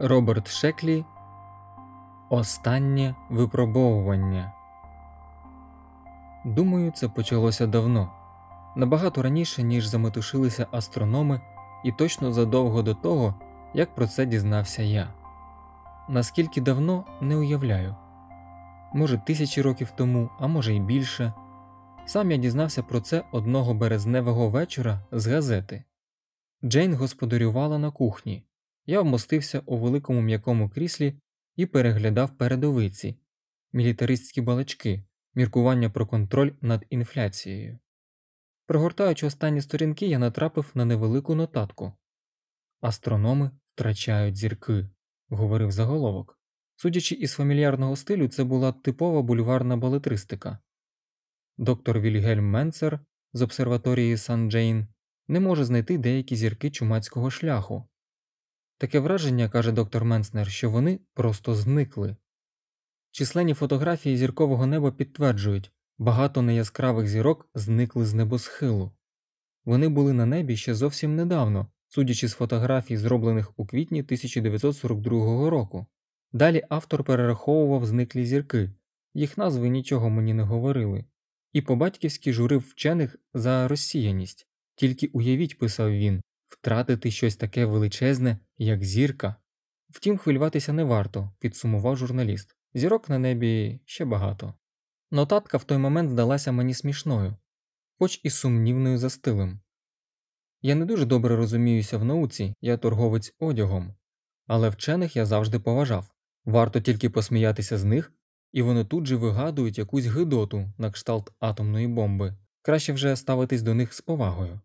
Роберт Шеклі Останнє випробовування. Думаю, це почалося давно, набагато раніше, ніж заметушилися астрономи, і точно задовго до того, як про це дізнався я. Наскільки давно не уявляю може, тисячі років тому, а може й більше. Сам я дізнався про це одного березневого вечора з газети. Джейн господарювала на кухні. Я вмостився у великому м'якому кріслі і переглядав передовиці, мілітаристські балачки, міркування про контроль над інфляцією. Прогортаючи останні сторінки, я натрапив на невелику нотатку Астрономи втрачають зірки, говорив заголовок. Судячи із фамільярного стилю, це була типова бульварна балетристика. Доктор Вільгельм Менцер з обсерваторії Сан Джейн не може знайти деякі зірки чумацького шляху. Таке враження, каже доктор Менцнер, що вони просто зникли. Численні фотографії зіркового неба підтверджують, багато неяскравих зірок зникли з небосхилу. Вони були на небі ще зовсім недавно, судячи з фотографій, зроблених у квітні 1942 року. Далі автор перераховував зниклі зірки, їх назви нічого мені не говорили, і по батьківськи журив вчених за розсіяність. Тільки уявіть, писав він, втратити щось таке величезне, як зірка. Втім, хвилюватися не варто, підсумував журналіст. Зірок на небі ще багато. Нотатка в той момент здалася мені смішною, хоч і сумнівною за стилем. Я не дуже добре розуміюся в науці, я торговець одягом, але вчених я завжди поважав. Варто тільки посміятися з них, і вони тут же вигадують якусь гидоту на кшталт атомної бомби. Краще вже ставитись до них з повагою.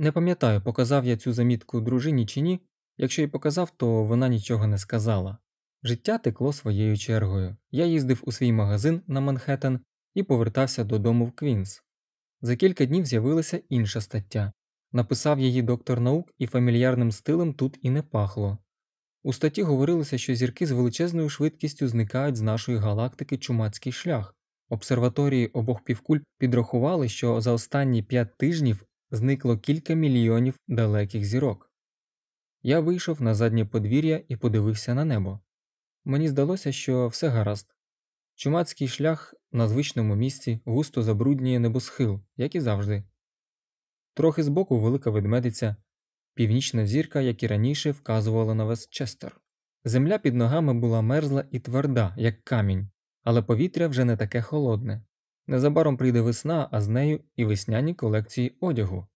Не пам'ятаю, показав я цю замітку дружині чи ні, якщо й показав, то вона нічого не сказала. Життя текло своєю чергою. Я їздив у свій магазин на Манхеттен і повертався додому в Квінс. За кілька днів з'явилася інша стаття. Написав її доктор наук і фамільярним стилем тут і не пахло. У статті говорилося, що зірки з величезною швидкістю зникають з нашої галактики чумацький шлях. Обсерваторії обох півкуль підрахували, що за останні п'ять тижнів зникло кілька мільйонів далеких зірок. Я вийшов на заднє подвір'я і подивився на небо. Мені здалося, що все гаразд. Чумацький шлях на звичному місці густо забруднює небосхил, як і завжди. Трохи збоку велика ведмедиця, північна зірка, як і раніше, вказувала на Вестчестер. Земля під ногами була мерзла і тверда, як камінь, але повітря вже не таке холодне. Незабаром прийде весна, а з нею і весняні колекції одягу.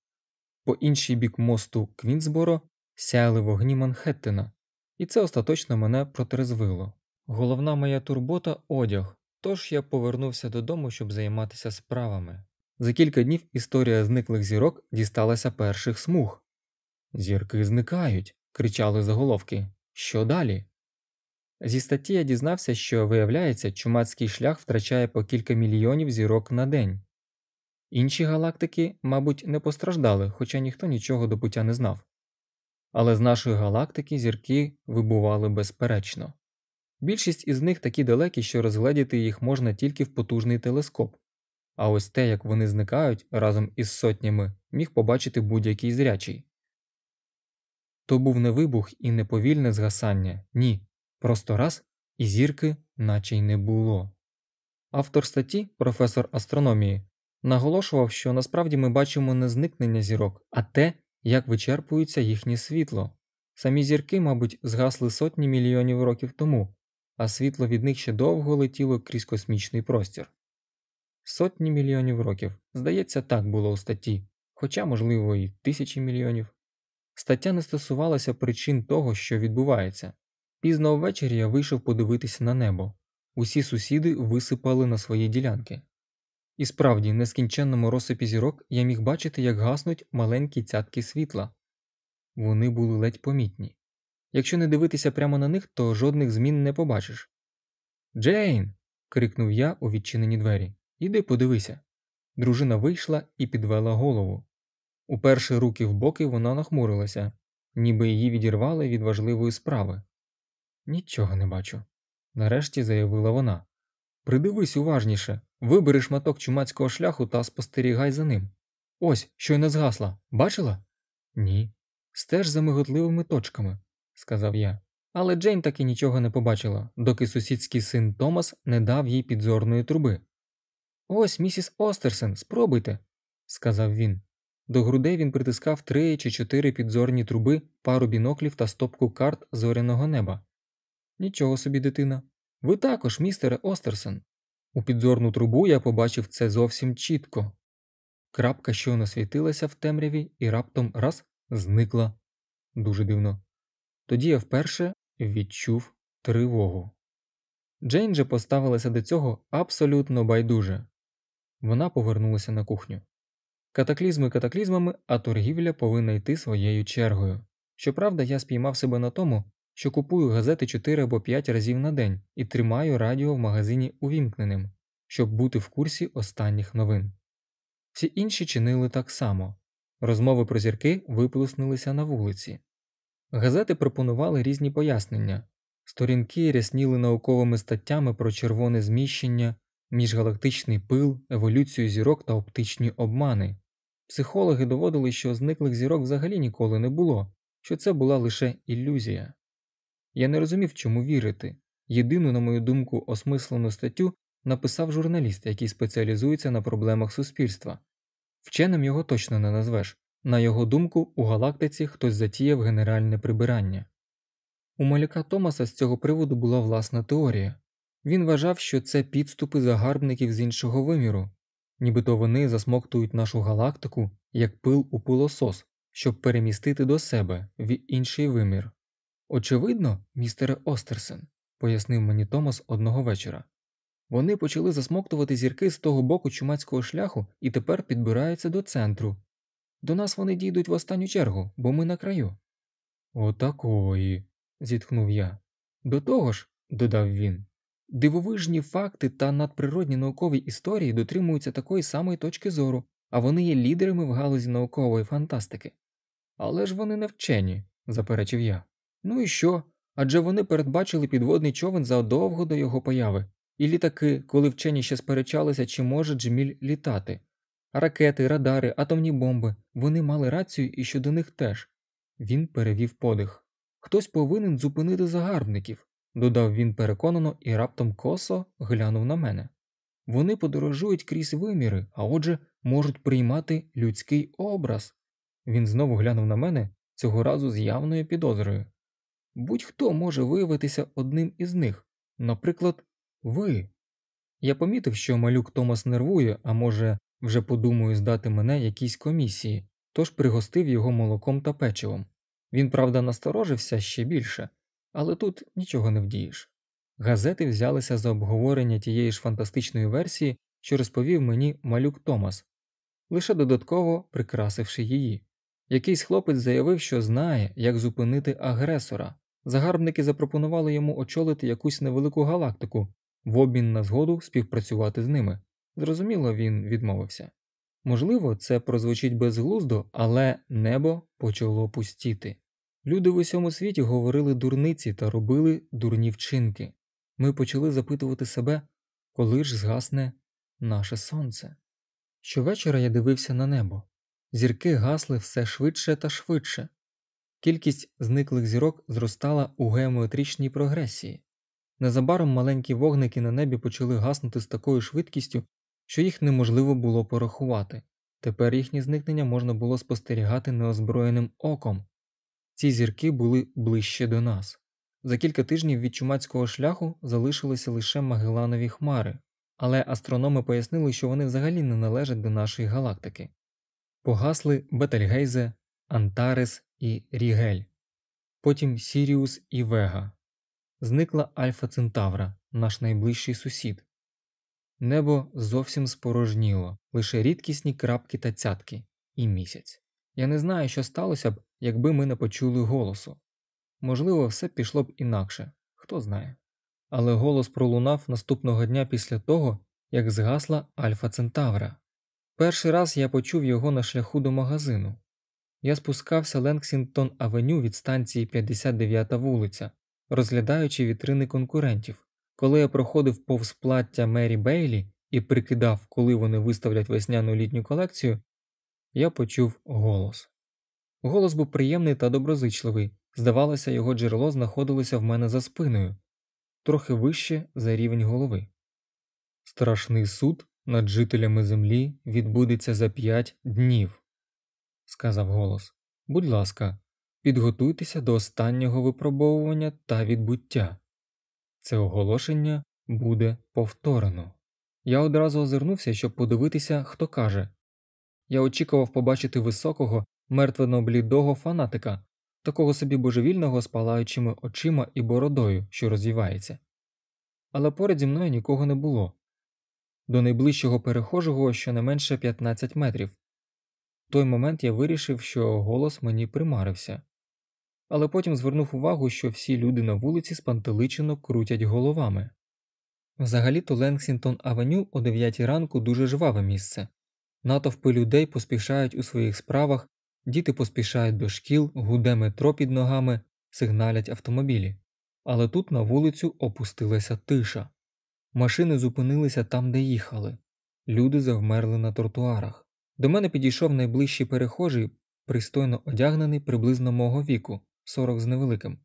По інший бік мосту Квінсборо сяяли вогні Манхеттена, і це остаточно мене протрезвило. Головна моя турбота одяг, тож я повернувся додому, щоб займатися справами. За кілька днів історія зниклих зірок дісталася перших смуг. Зірки зникають, кричали заголовки. Що далі? Зі статті я дізнався, що, виявляється, чумацький шлях втрачає по кілька мільйонів зірок на день. Інші галактики, мабуть, не постраждали, хоча ніхто нічого до пуття не знав. Але з нашої галактики зірки вибували безперечно. Більшість із них такі далекі, що розгледіти їх можна тільки в потужний телескоп, а ось те, як вони зникають разом із сотнями, міг побачити будь-який зрячий. То був не вибух і не повільне згасання, ні, просто раз і зірки наче й не було. Автор статті, професор астрономії, наголошував, що насправді ми бачимо не зникнення зірок, а те, як вичерпується їхнє світло. Самі зірки, мабуть, згасли сотні мільйонів років тому, а світло від них ще довго летіло крізь космічний простір. Сотні мільйонів років. Здається, так було у статті, хоча, можливо, і тисячі мільйонів. Стаття не стосувалася причин того, що відбувається. Пізно ввечері я вийшов подивитися на небо. Усі сусіди висипали на свої ділянки. І справді, в нескінченному розсипі зірок я міг бачити, як гаснуть маленькі цятки світла. Вони були ледь помітні. Якщо не дивитися прямо на них, то жодних змін не побачиш. Джейн. крикнув я у відчинені двері. Іди подивися. Дружина вийшла і підвела голову. Уперше руки в боки вона нахмурилася, ніби її відірвали від важливої справи. Нічого не бачу, нарешті заявила вона. Придивись уважніше, вибери шматок чумацького шляху та спостерігай за ним. Ось, щойно згасла. Бачила? Ні. Стеж за миготливими точками, сказав я. Але Джейн таки нічого не побачила, доки сусідський син Томас не дав їй підзорної труби. Ось, місіс Остерсен, спробуйте, сказав він. До грудей він притискав три чи чотири підзорні труби, пару біноклів та стопку карт зоряного неба. Нічого собі, дитина. Ви також, містере Остерсон. У підзорну трубу я побачив це зовсім чітко. Крапка щойно світилася в темряві і раптом раз зникла. Дуже дивно. Тоді я вперше відчув тривогу. Джейн же поставилася до цього абсолютно байдуже. Вона повернулася на кухню. Катаклізми катаклізмами, а торгівля повинна йти своєю чергою. Щоправда, я спіймав себе на тому, що купую газети 4 або 5 разів на день і тримаю радіо в магазині увімкненим, щоб бути в курсі останніх новин. Всі інші чинили так само розмови про зірки виплеснулися на вулиці. Газети пропонували різні пояснення, сторінки рясніли науковими статтями про червоне зміщення, міжгалактичний пил, еволюцію зірок та оптичні обмани. Психологи доводили, що зниклих зірок взагалі ніколи не було, що це була лише ілюзія. Я не розумів, чому вірити. Єдину, на мою думку, осмислену статтю написав журналіст, який спеціалізується на проблемах суспільства. Вченим його точно не назвеш. На його думку, у галактиці хтось затіяв генеральне прибирання. У малюка Томаса з цього приводу була власна теорія. Він вважав, що це підступи загарбників з іншого виміру, нібито вони засмоктують нашу галактику як пил у пилосос, щоб перемістити до себе в інший вимір. Очевидно, містере Остерсен, пояснив мені Томас одного вечора. Вони почали засмоктувати зірки з того боку чумацького шляху і тепер підбираються до центру. До нас вони дійдуть в останню чергу, бо ми на краю. Отакої, зітхнув я. До того ж, додав він, дивовижні факти та надприродні наукові історії дотримуються такої самої точки зору, а вони є лідерами в галузі наукової фантастики. Але ж вони не вчені, заперечив я. Ну і що? Адже вони передбачили підводний човен задовго до його появи, і літаки, коли вчені ще сперечалися, чи може Джміль літати. Ракети, радари, атомні бомби вони мали рацію і щодо них теж. Він перевів подих. Хтось повинен зупинити загарбників, додав він переконано і раптом косо глянув на мене. Вони подорожують крізь виміри, а отже, можуть приймати людський образ. Він знову глянув на мене цього разу з явною підозрою. Будь-хто може виявитися одним із них, наприклад, ви. Я помітив, що малюк Томас нервує, а може, вже подумаю здати мене якійсь комісії, тож пригостив його молоком та печивом. Він, правда, насторожився ще більше, але тут нічого не вдієш. Газети взялися за обговорення тієї ж фантастичної версії, що розповів мені малюк Томас, лише додатково прикрасивши її. Якийсь хлопець заявив, що знає, як зупинити агресора. Загарбники запропонували йому очолити якусь невелику галактику в обмін на згоду співпрацювати з ними. Зрозуміло, він відмовився. Можливо, це прозвучить безглуздо, але небо почало пустіти. Люди в усьому світі говорили дурниці та робили дурні вчинки. Ми почали запитувати себе, коли ж згасне наше сонце. Щовечора я дивився на небо. Зірки гасли все швидше та швидше. Кількість зниклих зірок зростала у геометричній прогресії. Незабаром маленькі вогники на небі почали гаснути з такою швидкістю, що їх неможливо було порахувати. Тепер їхнє зникнення можна було спостерігати неозброєним оком. Ці зірки були ближче до нас. За кілька тижнів від чумацького шляху залишилися лише Магеланові хмари, але астрономи пояснили, що вони взагалі не належать до нашої галактики. Погасли Бетельгейзе, Антарес і Рігель, потім Сіріус і Вега. Зникла Альфа Центавра, наш найближчий сусід. Небо зовсім спорожніло, лише рідкісні крапки та цятки і місяць. Я не знаю, що сталося б, якби ми не почули голосу. Можливо, все пішло б інакше, хто знає. Але голос пролунав наступного дня після того, як згасла Альфа Центавра. Перший раз я почув його на шляху до магазину. Я спускався Ленксінтон Авеню від станції 59 вулиця, розглядаючи вітрини конкурентів. Коли я проходив повз плаття Мері Бейлі і прикидав, коли вони виставлять весняну літню колекцію, я почув голос. Голос був приємний та доброзичливий, Здавалося, його джерело знаходилося в мене за спиною, трохи вище за рівень голови. Страшний суд над жителями землі відбудеться за п'ять днів, сказав голос. Будь ласка, підготуйтеся до останнього випробовування та відбуття. Це оголошення буде повторено. Я одразу озирнувся, щоб подивитися, хто каже. Я очікував побачити високого, мертвено блідого фанатика, такого собі божевільного з палаючими очима і бородою, що розвівається. Але поряд зі мною нікого не було. До найближчого перехожого щонайменше 15 метрів. Той момент я вирішив, що голос мені примарився, але потім звернув увагу, що всі люди на вулиці спантеличено крутять головами. Взагалі-то Ленксінтон Авеню о 9 ранку дуже жваве місце. Натовпи людей поспішають у своїх справах, діти поспішають до шкіл, гуде метро під ногами, сигналять автомобілі. Але тут на вулицю опустилася тиша. Машини зупинилися там, де їхали. Люди завмерли на тротуарах. До мене підійшов найближчий перехожий, пристойно одягнений приблизно мого віку, 40 з невеликим.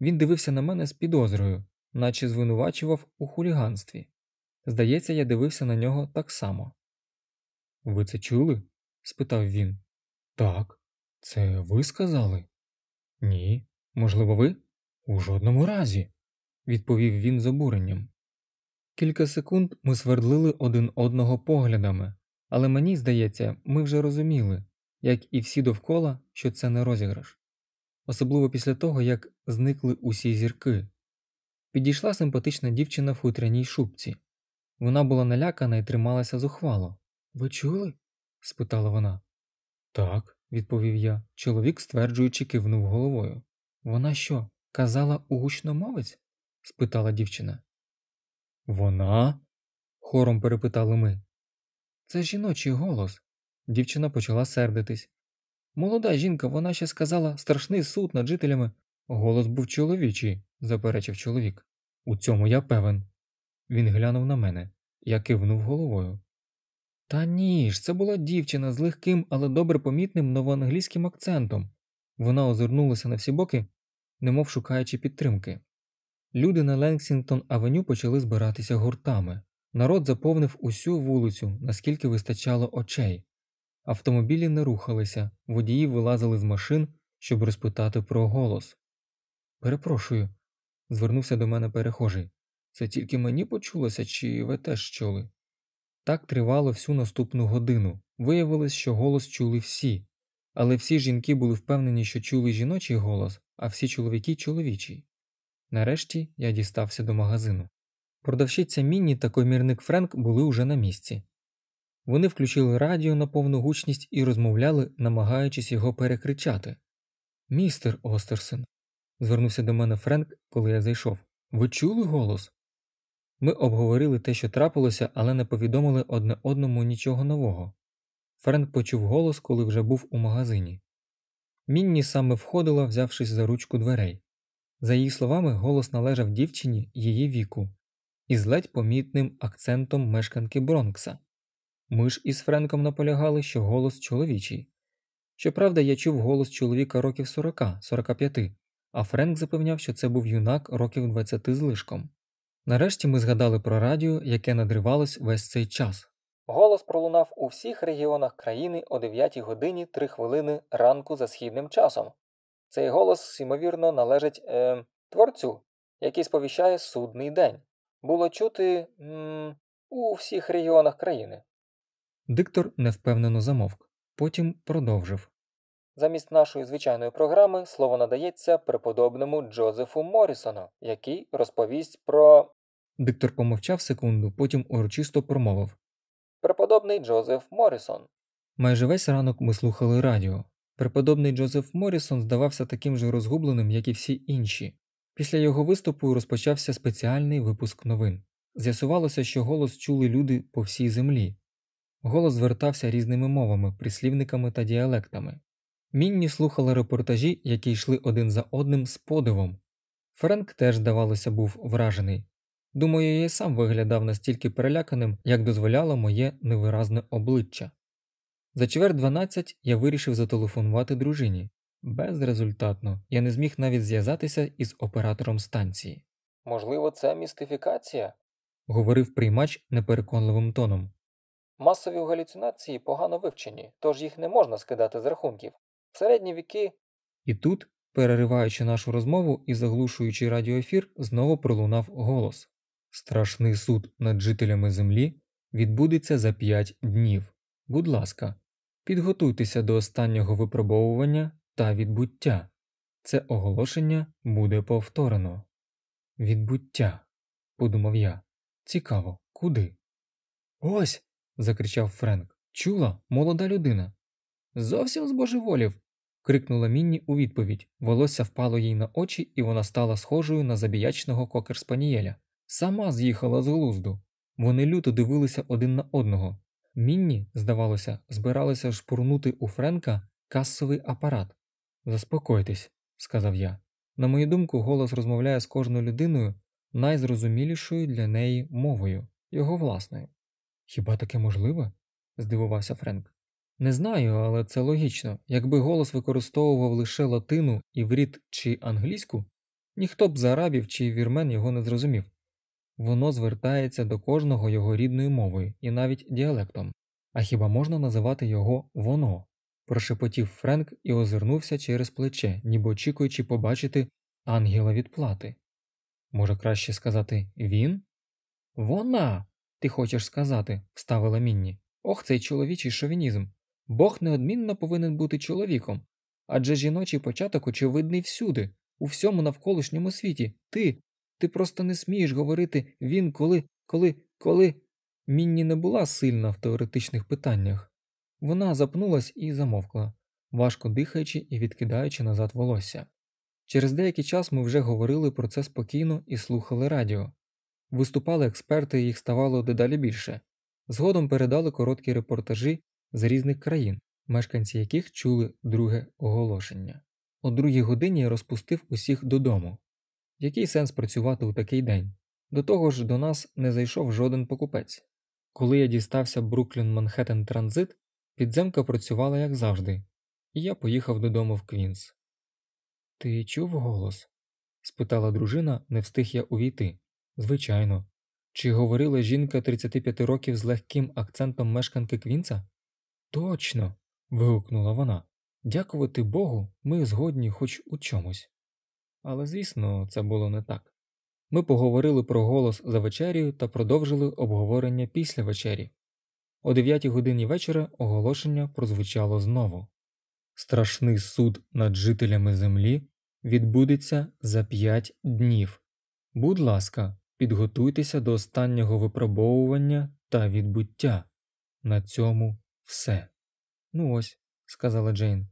Він дивився на мене з підозрою, наче звинувачував у хуліганстві. Здається, я дивився на нього так само. Ви це чули? спитав він. Так, це ви сказали? Ні. Можливо, ви? У жодному разі, відповів він з обуренням. Кілька секунд ми свердлили один одного поглядами, але мені здається, ми вже розуміли, як і всі довкола, що це не розіграш. Особливо після того, як зникли усі зірки. Підійшла симпатична дівчина в хутряній шубці. Вона була налякана і трималася зухвало. Ви чули? спитала вона. Так, відповів я. Чоловік, стверджуючи, кивнув головою. Вона що, казала у гучномовець? спитала дівчина. Вона? хором перепитали ми. Це жіночий голос. Дівчина почала сердитись. Молода жінка, вона ще сказала страшний суд над жителями. Голос був чоловічий, заперечив чоловік. У цьому я певен. Він глянув на мене. Я кивнув головою. Та ні ж, це була дівчина з легким, але добре помітним новоанглійським акцентом. Вона озирнулася на всі боки, немов шукаючи підтримки. Люди на Ленксінгтон Авеню почали збиратися гуртами. Народ заповнив усю вулицю, наскільки вистачало очей. Автомобілі не рухалися, водії вилазили з машин, щоб розпитати про голос. Перепрошую, звернувся до мене перехожий. Це тільки мені почулося, чи ви теж чули? Так тривало всю наступну годину. Виявилось, що голос чули всі, але всі жінки були впевнені, що чули жіночий голос, а всі чоловіки чоловічий. Нарешті я дістався до магазину. Продавщиця Мінні та комірник Френк були уже на місці. Вони включили радіо на повну гучність і розмовляли, намагаючись його перекричати. Містер Остерсен, звернувся до мене Френк, коли я зайшов. Ви чули голос? Ми обговорили те, що трапилося, але не повідомили одне одному нічого нового. Френк почув голос, коли вже був у магазині. Мінні саме входила, взявшись за ручку дверей. За її словами, голос належав дівчині її віку, із ледь помітним акцентом мешканки Бронкса. Ми ж із Френком наполягали, що голос чоловічий. Щоправда, я чув голос чоловіка років 40-45, а Френк запевняв, що це був юнак років 20 з лишком. Нарешті ми згадали про радіо, яке надривалось весь цей час. Голос пролунав у всіх регіонах країни о 9 годині 3 хвилини ранку за східним часом. Цей голос, ймовірно, належить е, творцю, який сповіщає судний день. Було чути м, у всіх регіонах країни. Диктор невпевнено замовк, потім продовжив. Замість нашої звичайної програми слово надається преподобному Джозефу Моррісону, який розповість про. Диктор помовчав секунду, потім урочисто промовив Преподобний Джозеф Моррісон. Майже весь ранок ми слухали радіо. Преподобний Джозеф Моррісон здавався таким же розгубленим, як і всі інші. Після його виступу розпочався спеціальний випуск новин. З'ясувалося, що голос чули люди по всій землі. Голос звертався різними мовами, прислівниками та діалектами. Мінні слухала репортажі, які йшли один за одним з подивом. Френк теж, здавалося, був вражений. Думаю, я й сам виглядав настільки переляканим, як дозволяло моє невиразне обличчя. За чверть дванадцять я вирішив зателефонувати дружині. Безрезультатно я не зміг навіть зв'язатися із оператором станції. Можливо, це містифікація? Говорив приймач непереконливим тоном. Масові галюцинації погано вивчені, тож їх не можна скидати з рахунків. В середні віки. І тут, перериваючи нашу розмову і заглушуючи радіоефір, знову пролунав голос Страшний суд над жителями землі відбудеться за п'ять днів. Будь ласка, підготуйтеся до останнього випробовування та відбуття. Це оголошення буде повторено. Відбуття, подумав я. Цікаво, куди? Ось. закричав Френк. Чула, молода людина. Зовсім збожеволів. крикнула Мінні у відповідь. Волосся впало їй на очі, і вона стала схожою на забіячного кокер-спанієля. Сама з'їхала з глузду. Вони люто дивилися один на одного. Мінні, здавалося, збиралися шпурнути у Френка касовий апарат. Заспокойтесь, сказав я. На мою думку, голос розмовляє з кожною людиною найзрозумілішою для неї мовою, його власною. Хіба таке можливе? здивувався Френк. Не знаю, але це логічно. Якби голос використовував лише латину, іврит чи англійську, ніхто б з арабів чи вірмен його не зрозумів. Воно звертається до кожного його рідною мовою і навіть діалектом. А хіба можна називати його воно? Прошепотів Френк і озирнувся через плече, ніби очікуючи побачити ангела відплати. Може, краще сказати він? Вона, ти хочеш сказати, вставила Мінні. Ох, цей чоловічий шовінізм. Бог неодмінно повинен бути чоловіком. Адже жіночий початок очевидний всюди, у всьому навколишньому світі. Ти, ти просто не смієш говорити він, коли, коли, коли. Мінні не була сильна в теоретичних питаннях. Вона запнулась і замовкла, важко дихаючи і відкидаючи назад волосся. Через деякий час ми вже говорили про це спокійно і слухали радіо. Виступали експерти, їх ставало дедалі більше. Згодом передали короткі репортажі з різних країн, мешканці яких чули друге оголошення. О другій годині я розпустив усіх додому. Який сенс працювати у такий день? До того ж, до нас не зайшов жоден покупець. Коли я дістався Бруклін Манхеттен Транзит, підземка працювала як завжди, і я поїхав додому в Квінс. Ти чув голос? спитала дружина, не встиг я увійти. Звичайно. Чи говорила жінка 35 років з легким акцентом мешканки Квінса? Точно. вигукнула вона. Дякувати Богу, ми згодні хоч у чомусь. Але, звісно, це було не так. Ми поговорили про голос за вечерю та продовжили обговорення після вечері. О 9 годині вечора оголошення прозвучало знову. Страшний суд над жителями землі відбудеться за п'ять днів. Будь ласка, підготуйтеся до останнього випробовування та відбуття. На цьому все. Ну ось, сказала Джейн.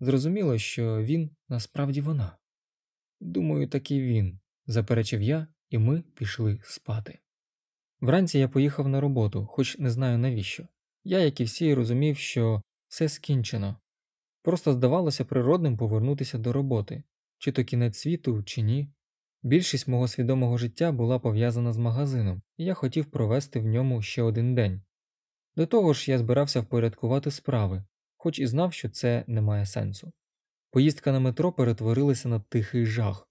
Зрозуміло, що він насправді вона. Думаю, таки він, заперечив я, і ми пішли спати. Вранці я поїхав на роботу, хоч не знаю навіщо. Я, як і всі, розумів, що все скінчено. Просто здавалося природним повернутися до роботи, чи то кінець світу, чи ні. Більшість мого свідомого життя була пов'язана з магазином, і я хотів провести в ньому ще один день. До того ж, я збирався впорядкувати справи, хоч і знав, що це не має сенсу. Поїздка на метро перетворилася на тихий жах.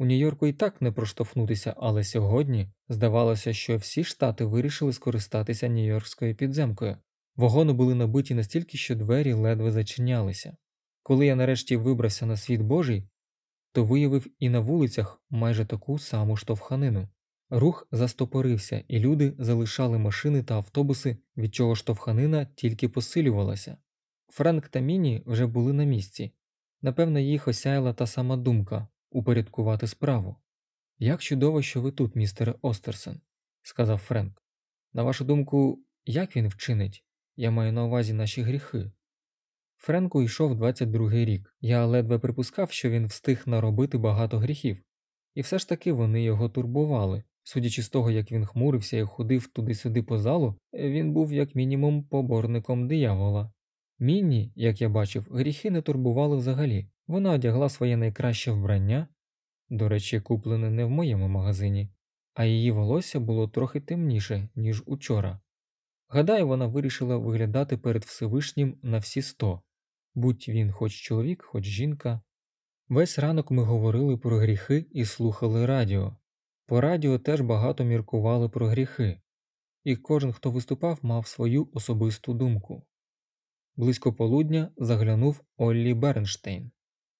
У Нью-Йорку і так не проштовхнутися, але сьогодні здавалося, що всі штати вирішили скористатися Нью-Йоркською підземкою. Вагони були набиті настільки, що двері ледве зачинялися. Коли я нарешті вибрався на світ Божий, то виявив і на вулицях майже таку саму штовханину. Рух застопорився, і люди залишали машини та автобуси, від чого штовханина тільки посилювалася. Френк та Міні вже були на місці. Напевно, їх осяяла та сама думка упорядкувати справу. Як чудово, що ви тут, містере Остерсен, сказав Френк. На вашу думку, як він вчинить? Я маю на увазі наші гріхи. Френку йшов 22-й рік. Я ледве припускав, що він встиг наробити багато гріхів, і все ж таки вони його турбували. Судячи з того, як він хмурився і ходив туди-сюди по залу, він був як мінімум поборником диявола. Мінні, як я бачив, гріхи не турбували взагалі. Вона одягла своє найкраще вбрання, до речі, куплене не в моєму магазині, а її волосся було трохи темніше, ніж учора. Гадаю, вона вирішила виглядати перед Всевишнім на всі сто, будь він хоч чоловік, хоч жінка. Весь ранок ми говорили про гріхи і слухали радіо. По радіо теж багато міркували про гріхи, і кожен, хто виступав, мав свою особисту думку. Близько полудня заглянув Оллі Бернштейн.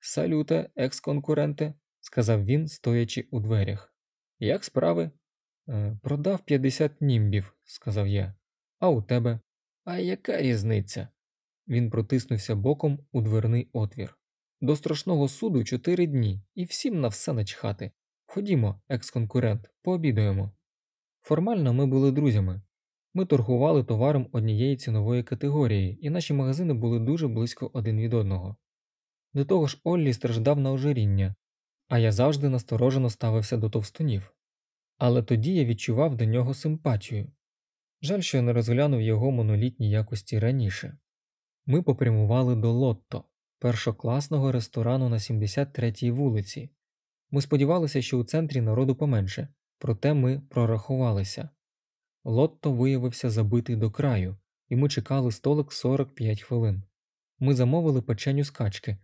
Салюте, екс-конкуренте, сказав він, стоячи у дверях. Як справи? «Е, продав 50 німбів, сказав я. А у тебе? А яка різниця? Він протиснувся боком у дверний отвір. До страшного суду чотири дні, і всім на все начхати. Ходімо, екс-конкурент, пообідаємо. Формально ми були друзями. Ми торгували товаром однієї цінової категорії, і наші магазини були дуже близько один від одного. До того ж, Оллі страждав на ожиріння, а я завжди насторожено ставився до товстунів. Але тоді я відчував до нього симпатію. Жаль, що я не розглянув його монолітні якості раніше. Ми попрямували до Лотто, першокласного ресторану на 73-й вулиці. Ми сподівалися, що у центрі народу поменше, проте ми прорахувалися. Лотто виявився забитий до краю, і ми чекали столик 45 хвилин. Ми замовили печеню з качки,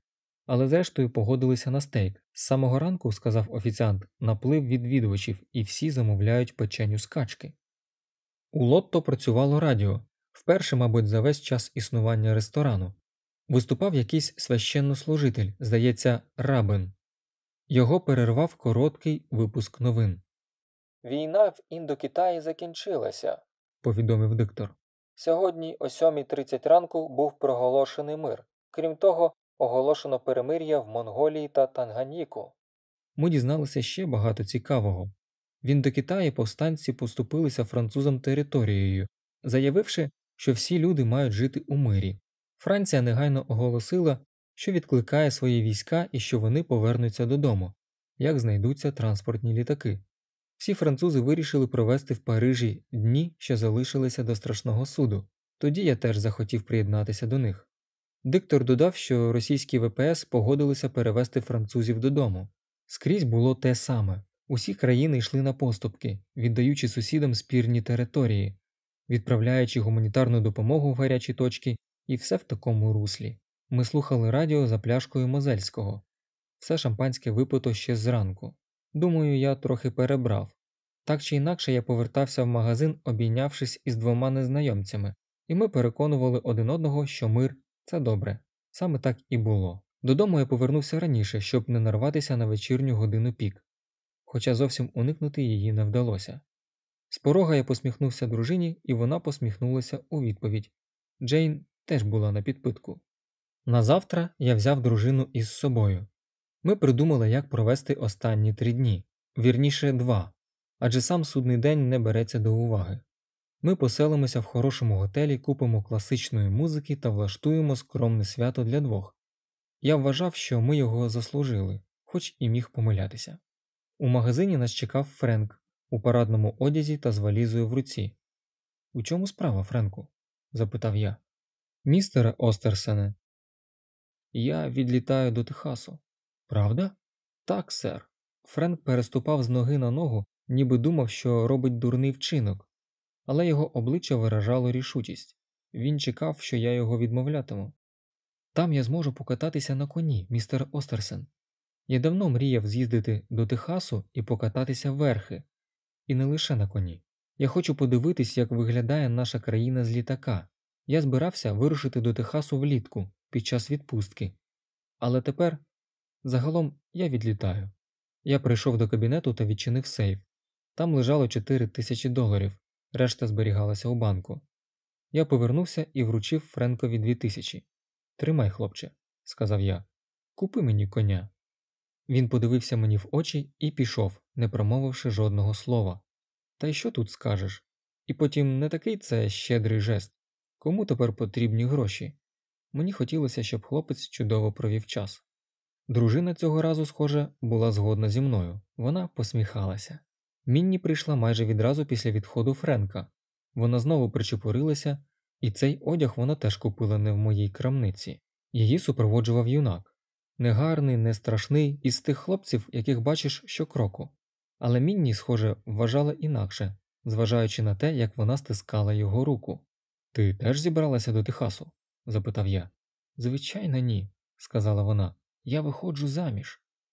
але зрештою погодилися на стейк. З самого ранку, сказав офіціант, наплив відвідувачів і всі замовляють печеню з качки. У Лотто працювало радіо, вперше, мабуть, за весь час існування ресторану. Виступав якийсь священнослужитель, здається, рабин. Його перервав короткий випуск новин. Війна в Індокитаї закінчилася. Повідомив диктор. Сьогодні о 7.30 ранку був проголошений мир. Крім того, оголошено перемир'я в Монголії та Танганьїку. Ми дізналися ще багато цікавого. В Індокитаї повстанці поступилися французам територією, заявивши, що всі люди мають жити у мирі. Франція негайно оголосила, що відкликає свої війська і що вони повернуться додому, як знайдуться транспортні літаки. Всі французи вирішили провести в Парижі дні, що залишилися до страшного суду. Тоді я теж захотів приєднатися до них. Диктор додав, що російські ВПС погодилися перевести французів додому. Скрізь було те саме. Усі країни йшли на поступки, віддаючи сусідам спірні території, відправляючи гуманітарну допомогу в гарячі точки і все в такому руслі. Ми слухали радіо за пляшкою Мозельського. Все шампанське випито ще зранку. Думаю, я трохи перебрав. Так чи інакше я повертався в магазин, обійнявшись із двома незнайомцями, і ми переконували один одного, що мир це добре. Саме так і було. Додому я повернувся раніше, щоб не нарватися на вечірню годину пік, хоча зовсім уникнути її не вдалося. З порога я посміхнувся дружині, і вона посміхнулася у відповідь. Джейн теж була на підпитку. Назавтра я взяв дружину із собою. Ми придумали, як провести останні три дні, вірніше два, адже сам судний день не береться до уваги. Ми поселимося в хорошому готелі, купимо класичної музики та влаштуємо скромне свято для двох. Я вважав, що ми його заслужили, хоч і міг помилятися. У магазині нас чекав Френк у парадному одязі та з валізою в руці. У чому справа, Френку? запитав я. Містере Остерсене, я відлітаю до Техасу. Правда? Так, сер. Френк переступав з ноги на ногу, ніби думав, що робить дурний вчинок, але його обличчя виражало рішучість він чекав, що я його відмовлятиму. Там я зможу покататися на коні, містер Остерсен. Я давно мріяв з'їздити до Техасу і покататися верхи, і не лише на коні. Я хочу подивитись, як виглядає наша країна з літака. Я збирався вирушити до Техасу влітку під час відпустки. Але тепер, загалом, я відлітаю. Я прийшов до кабінету та відчинив сейф. Там лежало 4 тисячі доларів, решта зберігалася у банку. Я повернувся і вручив Френкові дві тисячі. Тримай, хлопче, сказав я, купи мені коня. Він подивився мені в очі і пішов, не промовивши жодного слова. Та й що тут скажеш? І потім не такий це щедрий жест. Кому тепер потрібні гроші? Мені хотілося, щоб хлопець чудово провів час. Дружина цього разу, схоже, була згодна зі мною, вона посміхалася. Мінні прийшла майже відразу після відходу Френка. Вона знову причепурилася, і цей одяг вона теж купила не в моїй крамниці. Її супроводжував юнак негарний, не страшний, із тих хлопців, яких бачиш щокроку. Але Мінні, схоже, вважала інакше, зважаючи на те, як вона стискала його руку. Ти теж зібралася до Техасу? запитав я. Звичайно, ні, сказала вона. Я виходжу заміж.